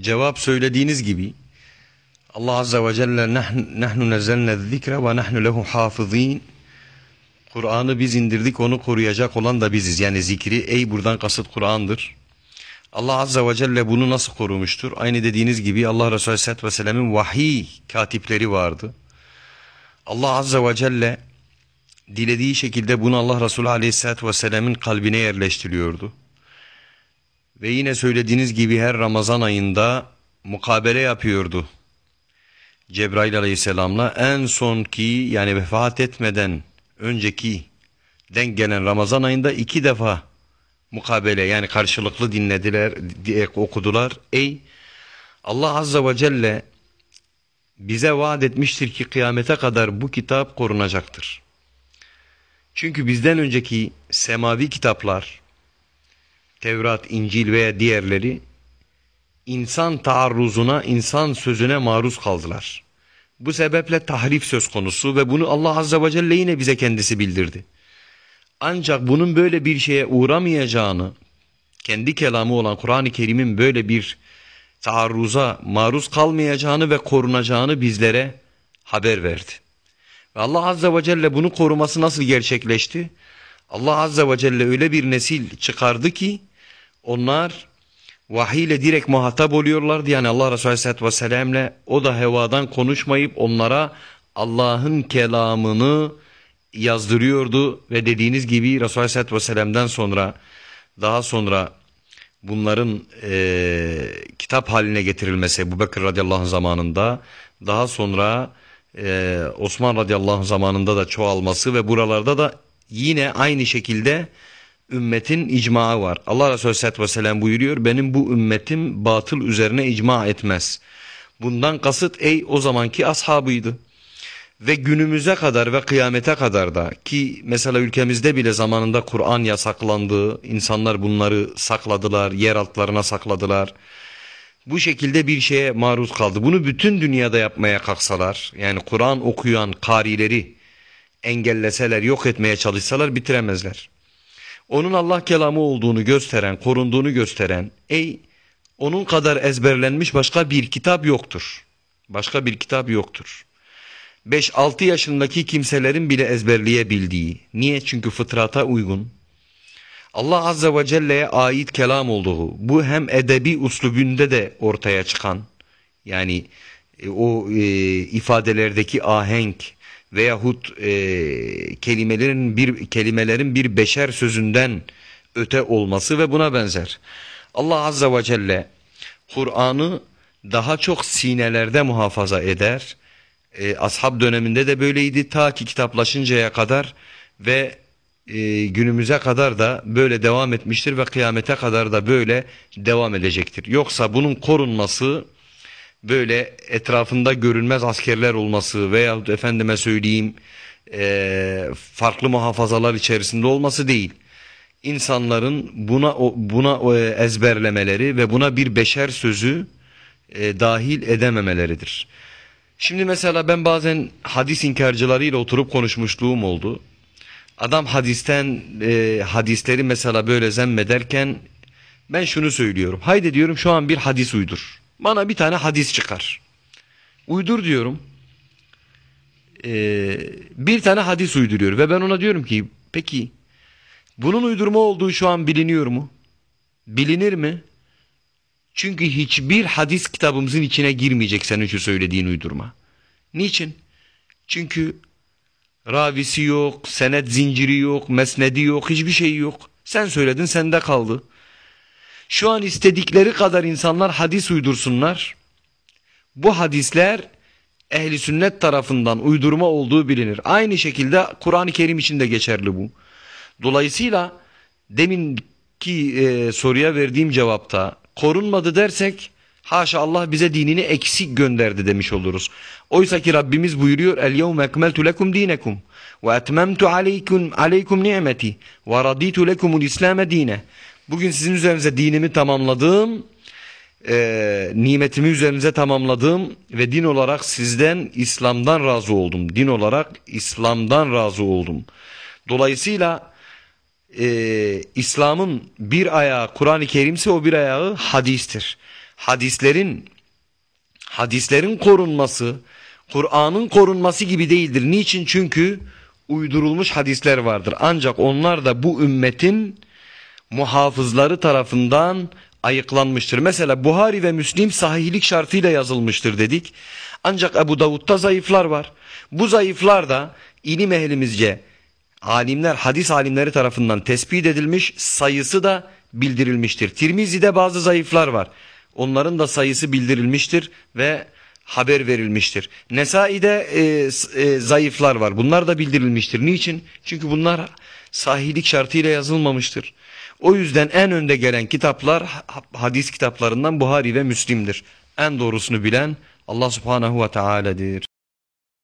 Cevap söylediğiniz gibi Allah Azze ve Celle nahnu nezzelne zikre ve nahnu lehu hafızin Kur'an'ı biz indirdik onu koruyacak olan da biziz. Yani zikri ey buradan kasıt Kur'an'dır. Allah Azze ve Celle bunu nasıl korumuştur? Aynı dediğiniz gibi Allah Resulü Aleyhisselatü Vesselam'ın vahiy katipleri vardı. Allah Azze ve Celle dilediği şekilde bunu Allah Resulü Aleyhisselatü Vesselam'ın kalbine yerleştiriyordu. Ve yine söylediğiniz gibi her Ramazan ayında mukabele yapıyordu. Cebrail Aleyhisselam'la en son ki yani vefat etmeden önceki denk gelen Ramazan ayında iki defa mukabele yani karşılıklı dinlediler, okudular. Ey Allah Azze ve Celle bize vaat etmiştir ki kıyamete kadar bu kitap korunacaktır. Çünkü bizden önceki semavi kitaplar, Tevrat, İncil veya diğerleri insan taarruzuna, insan sözüne maruz kaldılar. Bu sebeple tahrif söz konusu ve bunu Allah Azze ve Celle yine bize kendisi bildirdi. Ancak bunun böyle bir şeye uğramayacağını, kendi kelamı olan Kur'an-ı Kerim'in böyle bir taarruza maruz kalmayacağını ve korunacağını bizlere haber verdi. Ve Allah Azze ve Celle bunu koruması nasıl gerçekleşti? Allah Azze ve Celle öyle bir nesil çıkardı ki onlar vahiy ile direkt muhatap oluyorlardı. Yani Allah Resulü Aleyhisselatü Vesselam'le o da hevadan konuşmayıp onlara Allah'ın kelamını yazdırıyordu. Ve dediğiniz gibi Resulü Aleyhisselatü Vesselam'dan sonra daha sonra bunların e, kitap haline getirilmesi bu Bekir radıyallahu anh zamanında daha sonra e, Osman radıyallahu anh zamanında da çoğalması ve buralarda da yine aynı şekilde ümmetin icmağı var. Allah Resulü Aleyhisselatü Vesselam buyuruyor benim bu ümmetim batıl üzerine icma etmez. Bundan kasıt ey o zamanki ashabıydı. Ve günümüze kadar ve kıyamete kadar da ki mesela ülkemizde bile zamanında Kur'an yasaklandı. insanlar bunları sakladılar, yer altlarına sakladılar. Bu şekilde bir şeye maruz kaldı. Bunu bütün dünyada yapmaya kalksalar yani Kur'an okuyan karileri engelleseler, yok etmeye çalışsalar bitiremezler onun Allah kelamı olduğunu gösteren, korunduğunu gösteren, ey onun kadar ezberlenmiş başka bir kitap yoktur. Başka bir kitap yoktur. 5-6 yaşındaki kimselerin bile ezberleyebildiği. Niye? Çünkü fıtrata uygun. Allah Azze ve Celle'ye ait kelam olduğu, bu hem edebi uslubünde de ortaya çıkan, yani e, o e, ifadelerdeki ahenk, veyahut e, kelimelerin bir kelimelerin bir beşer sözünden öte olması ve buna benzer. Allah azze ve celle Kur'an'ı daha çok sinelerde muhafaza eder. E, ashab döneminde de böyleydi ta ki kitaplaşıncaya kadar ve e, günümüze kadar da böyle devam etmiştir ve kıyamete kadar da böyle devam edecektir. Yoksa bunun korunması böyle etrafında görünmez askerler olması veya efendime söyleyeyim e, farklı muhafazalar içerisinde olması değil. İnsanların buna buna e, ezberlemeleri ve buna bir beşer sözü e, dahil edememeleridir. Şimdi mesela ben bazen hadis inkarcılarıyla oturup konuşmuşluğum oldu. Adam hadisten e, hadisleri mesela böyle zemmederken ben şunu söylüyorum. Haydi diyorum şu an bir hadis uydur. Bana bir tane hadis çıkar. Uydur diyorum. Ee, bir tane hadis uyduruyor ve ben ona diyorum ki peki bunun uydurma olduğu şu an biliniyor mu? Bilinir mi? Çünkü hiçbir hadis kitabımızın içine girmeyecek senin şu söylediğin uydurma. Niçin? Çünkü ravisi yok, senet zinciri yok, mesnedi yok, hiçbir şey yok. Sen söyledin sende kaldı. Şu an istedikleri kadar insanlar hadis uydursunlar. Bu hadisler ehli sünnet tarafından uydurma olduğu bilinir. Aynı şekilde Kur'an-ı Kerim için de geçerli bu. Dolayısıyla deminki e, soruya verdiğim cevapta korunmadı dersek haşa Allah bize dinini eksik gönderdi demiş oluruz. Oysa ki Rabbimiz buyuruyor el yevme ekmeltu lekum dinekum ve etmemtu aleykum aleykum ni'meti ve raditu lekumul islame dine. Bugün sizin üzerinize dinimi tamamladığım, e, nimetimi üzerinize tamamladığım ve din olarak sizden İslam'dan razı oldum. Din olarak İslam'dan razı oldum. Dolayısıyla e, İslam'ın bir ayağı Kur'an-ı Kerim'se o bir ayağı hadistir. hadislerin hadislerin korunması Kur'an'ın korunması gibi değildir. Niçin? Çünkü uydurulmuş hadisler vardır. Ancak onlar da bu ümmetin muhafızları tarafından ayıklanmıştır. Mesela Buhari ve Müslim sahihlik şartıyla yazılmıştır dedik. Ancak Ebu Davud'da zayıflar var. Bu zayıflar da ilim ehlimizce alimler, hadis alimleri tarafından tespit edilmiş, sayısı da bildirilmiştir. Tirmizi'de bazı zayıflar var. Onların da sayısı bildirilmiştir ve haber verilmiştir. Nesai'de e, e, zayıflar var. Bunlar da bildirilmiştir. Niçin? Çünkü bunlar sahilik şartıyla yazılmamıştır. O yüzden en önde gelen kitaplar hadis kitaplarından Buhari ve Müslim'dir. En doğrusunu bilen Allah subhanahu ve teala'dir.